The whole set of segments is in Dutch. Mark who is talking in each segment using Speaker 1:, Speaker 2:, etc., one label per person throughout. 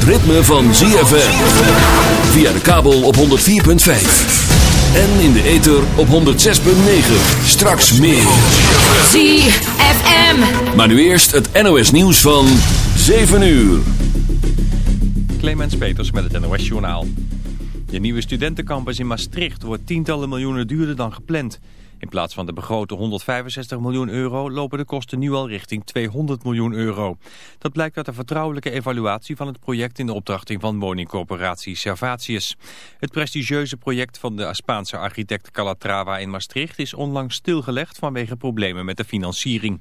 Speaker 1: het ritme van ZFM. Via de kabel op 104.5. En in de ether op 106.9. Straks meer.
Speaker 2: ZFM.
Speaker 1: Maar nu eerst het NOS nieuws van 7 uur.
Speaker 3: Clemens Peters met het NOS Journaal. De nieuwe studentencampus in Maastricht wordt tientallen miljoenen duurder dan gepland. In plaats van de begrote 165 miljoen euro lopen de kosten nu al richting 200 miljoen euro. Dat blijkt uit de vertrouwelijke evaluatie van het project in de opdrachting van woningcorporatie Servatius. Het prestigieuze project van de Spaanse architect Calatrava in Maastricht is onlangs stilgelegd vanwege problemen met de financiering.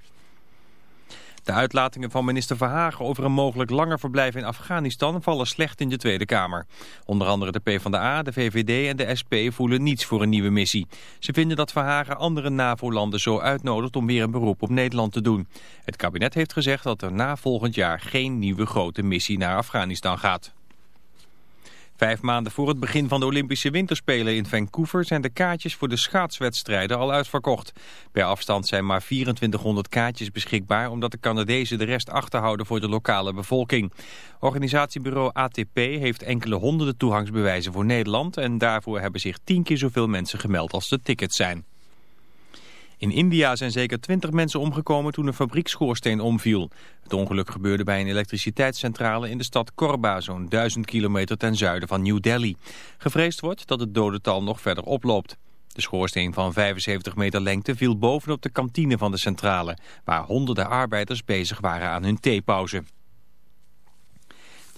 Speaker 3: De uitlatingen van minister Verhagen over een mogelijk langer verblijf in Afghanistan vallen slecht in de Tweede Kamer. Onder andere de PvdA, de VVD en de SP voelen niets voor een nieuwe missie. Ze vinden dat Verhagen andere NAVO-landen zo uitnodigt om weer een beroep op Nederland te doen. Het kabinet heeft gezegd dat er na volgend jaar geen nieuwe grote missie naar Afghanistan gaat. Vijf maanden voor het begin van de Olympische Winterspelen in Vancouver zijn de kaartjes voor de schaatswedstrijden al uitverkocht. Per afstand zijn maar 2400 kaartjes beschikbaar omdat de Canadezen de rest achterhouden voor de lokale bevolking. Organisatiebureau ATP heeft enkele honderden toegangsbewijzen voor Nederland en daarvoor hebben zich tien keer zoveel mensen gemeld als de tickets zijn. In India zijn zeker 20 mensen omgekomen toen een fabriekschoorsteen omviel. Het ongeluk gebeurde bij een elektriciteitscentrale in de stad Korba, zo'n 1000 kilometer ten zuiden van New Delhi. Gevreesd wordt dat het dodental nog verder oploopt. De schoorsteen van 75 meter lengte viel bovenop de kantine van de centrale, waar honderden arbeiders bezig waren aan hun theepauze.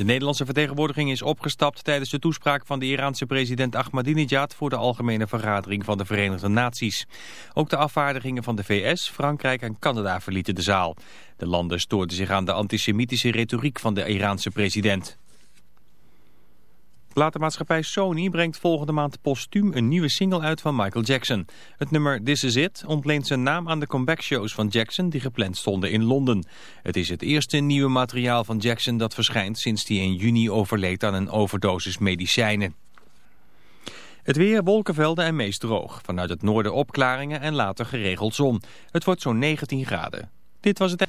Speaker 3: De Nederlandse vertegenwoordiging is opgestapt tijdens de toespraak van de Iraanse president Ahmadinejad voor de Algemene Vergadering van de Verenigde Naties. Ook de afvaardigingen van de VS, Frankrijk en Canada verlieten de zaal. De landen stoorden zich aan de antisemitische retoriek van de Iraanse president. Platenmaatschappij Sony brengt volgende maand postuum een nieuwe single uit van Michael Jackson. Het nummer This Is It ontleent zijn naam aan de comeback-shows van Jackson die gepland stonden in Londen. Het is het eerste nieuwe materiaal van Jackson dat verschijnt sinds hij in juni overleed aan een overdosis medicijnen. Het weer, wolkenvelden en meest droog. Vanuit het noorden opklaringen en later geregeld zon. Het wordt zo'n 19 graden. Dit was het...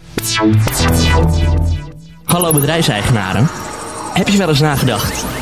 Speaker 2: Hallo bedrijfseigenaren. Heb je wel eens nagedacht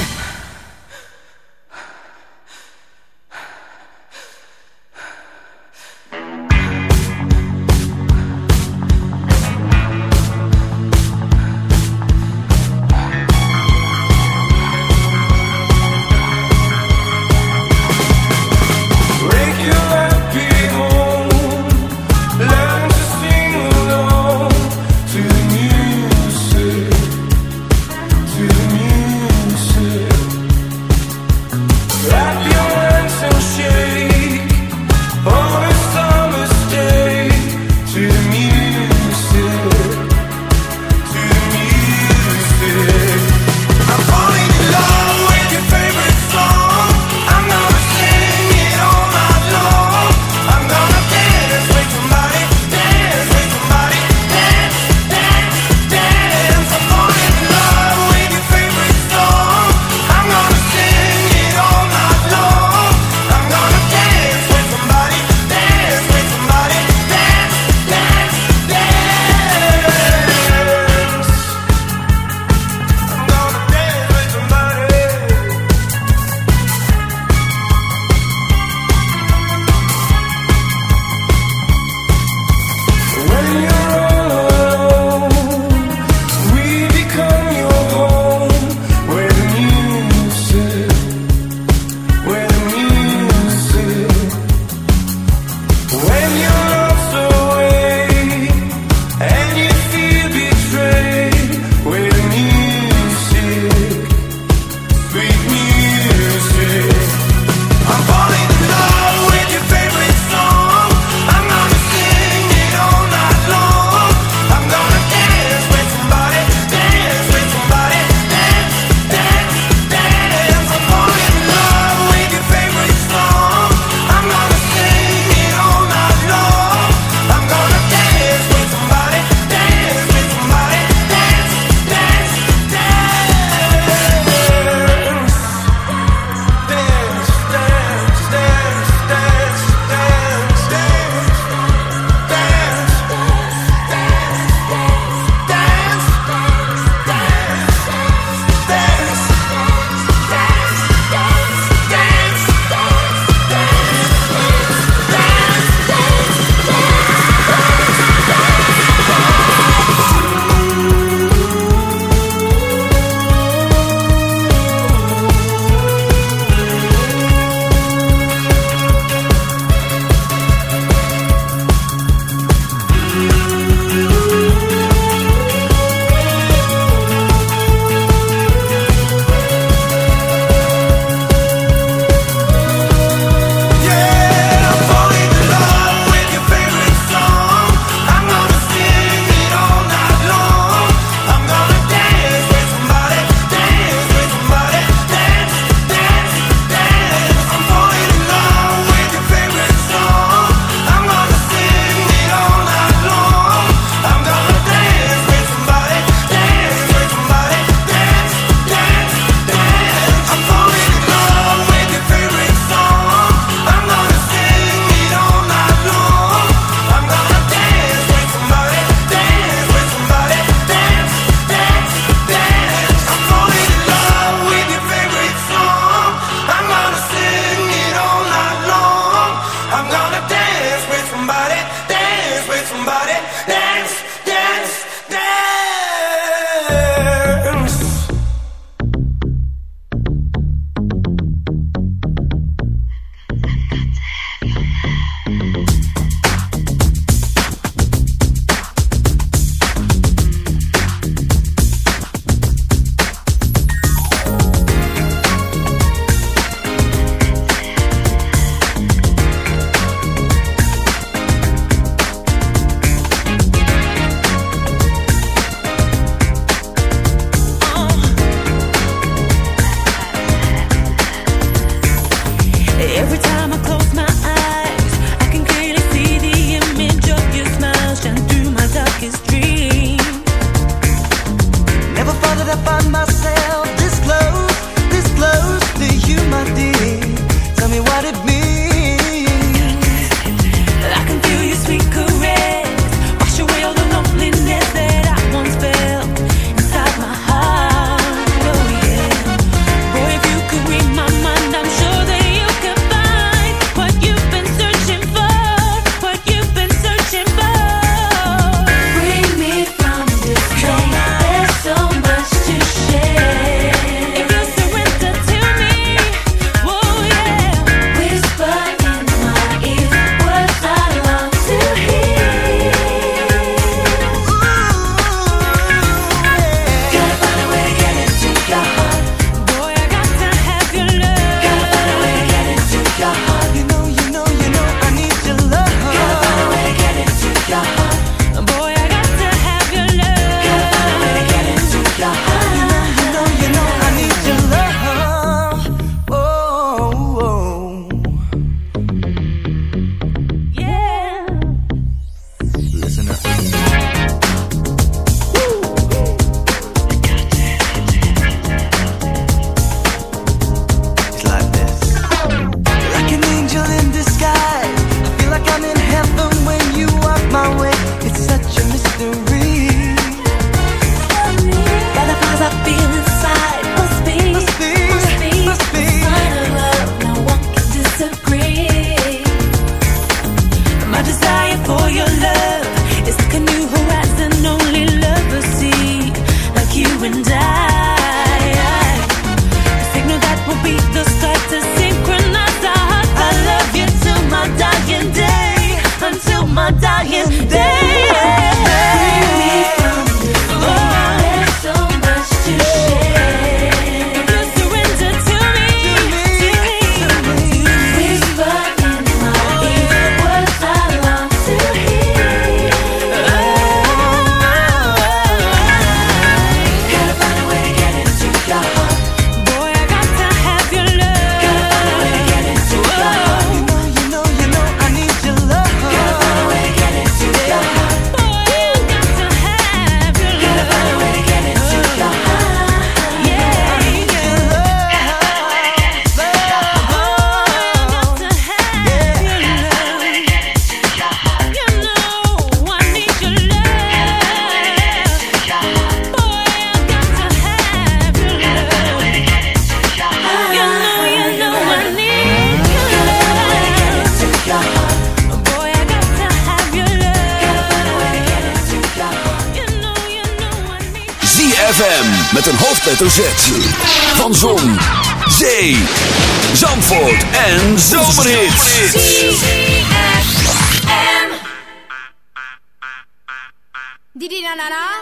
Speaker 4: Na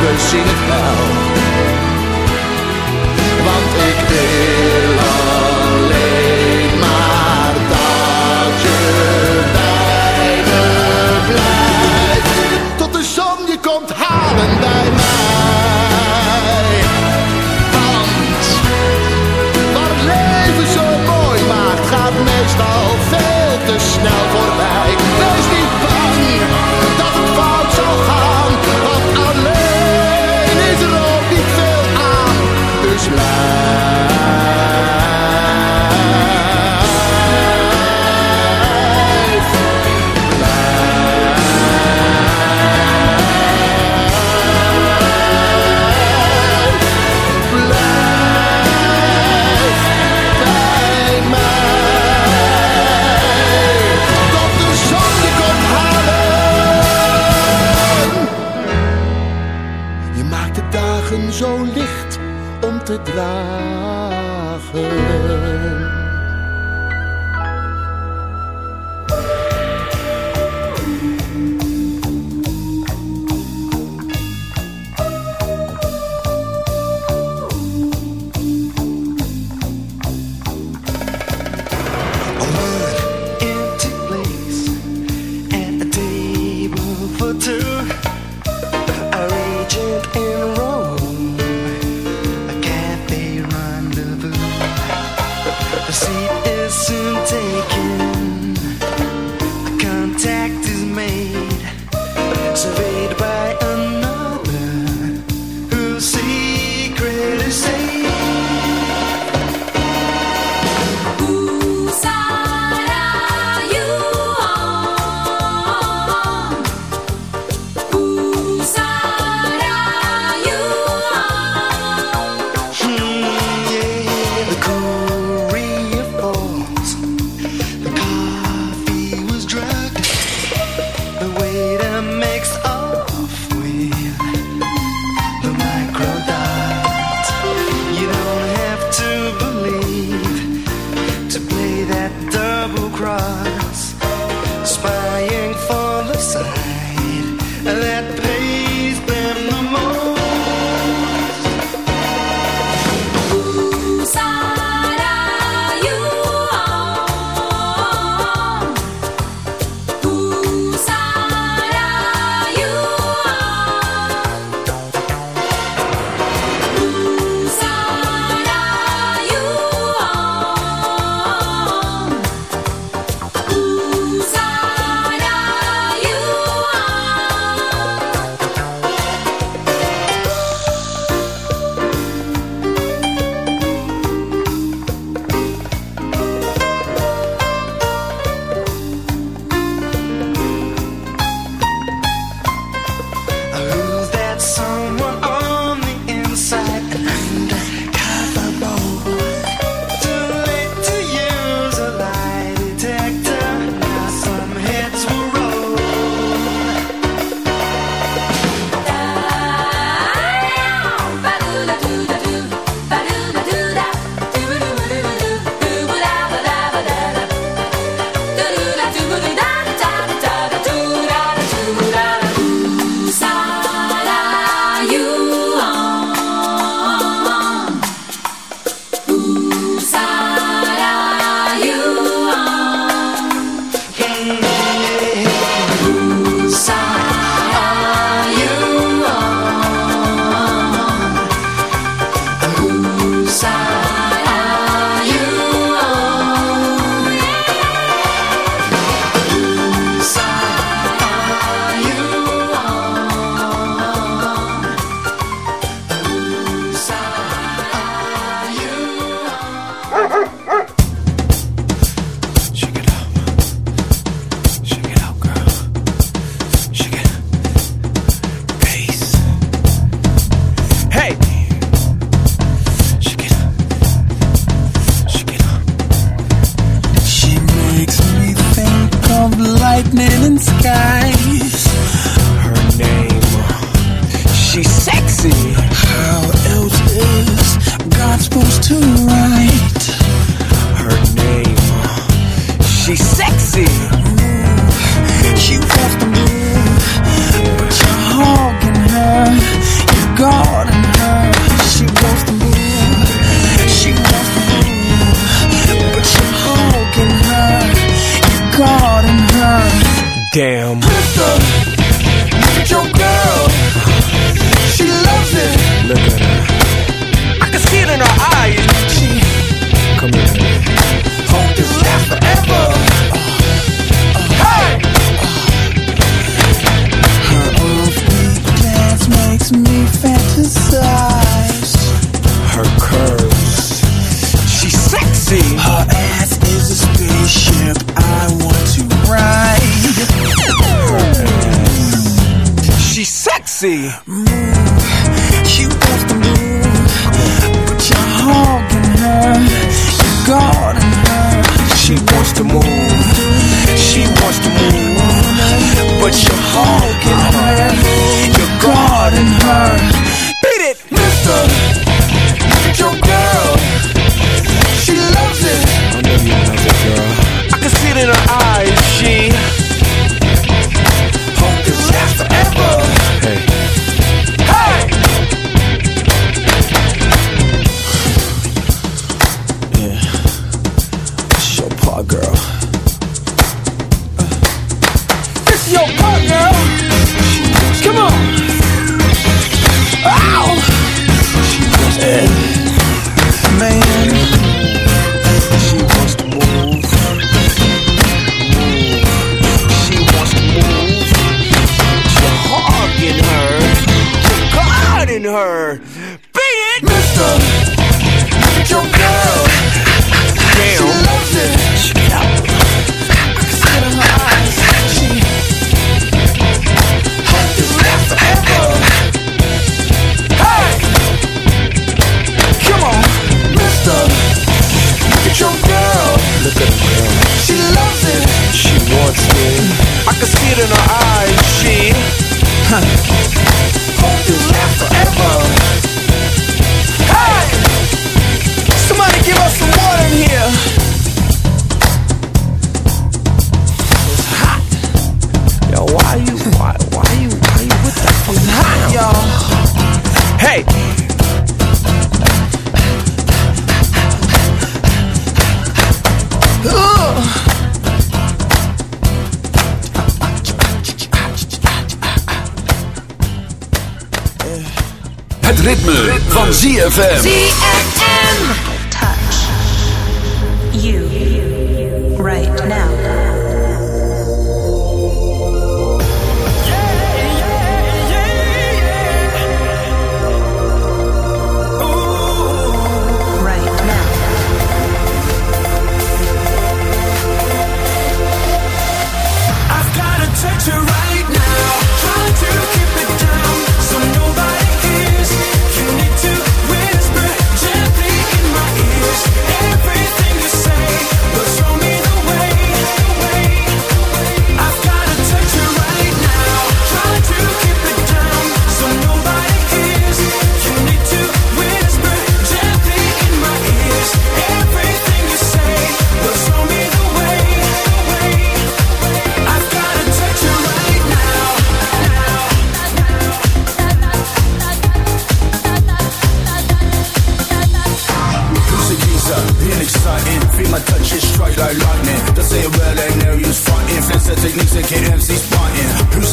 Speaker 5: We zien het wel. Want ik wil alleen maar dat je bij me blijft. Tot de zon je komt halen bij mij. Want wat leven zo mooi maakt, gaat meestal veel te snel voorbij.
Speaker 6: see.
Speaker 1: ZFM.
Speaker 7: ZFM.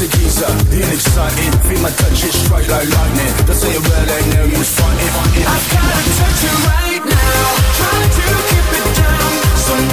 Speaker 6: a
Speaker 8: geezer. Feel my touch is like lightning. Say it fighting.
Speaker 6: I've gotta touch you right now, try to keep it down. So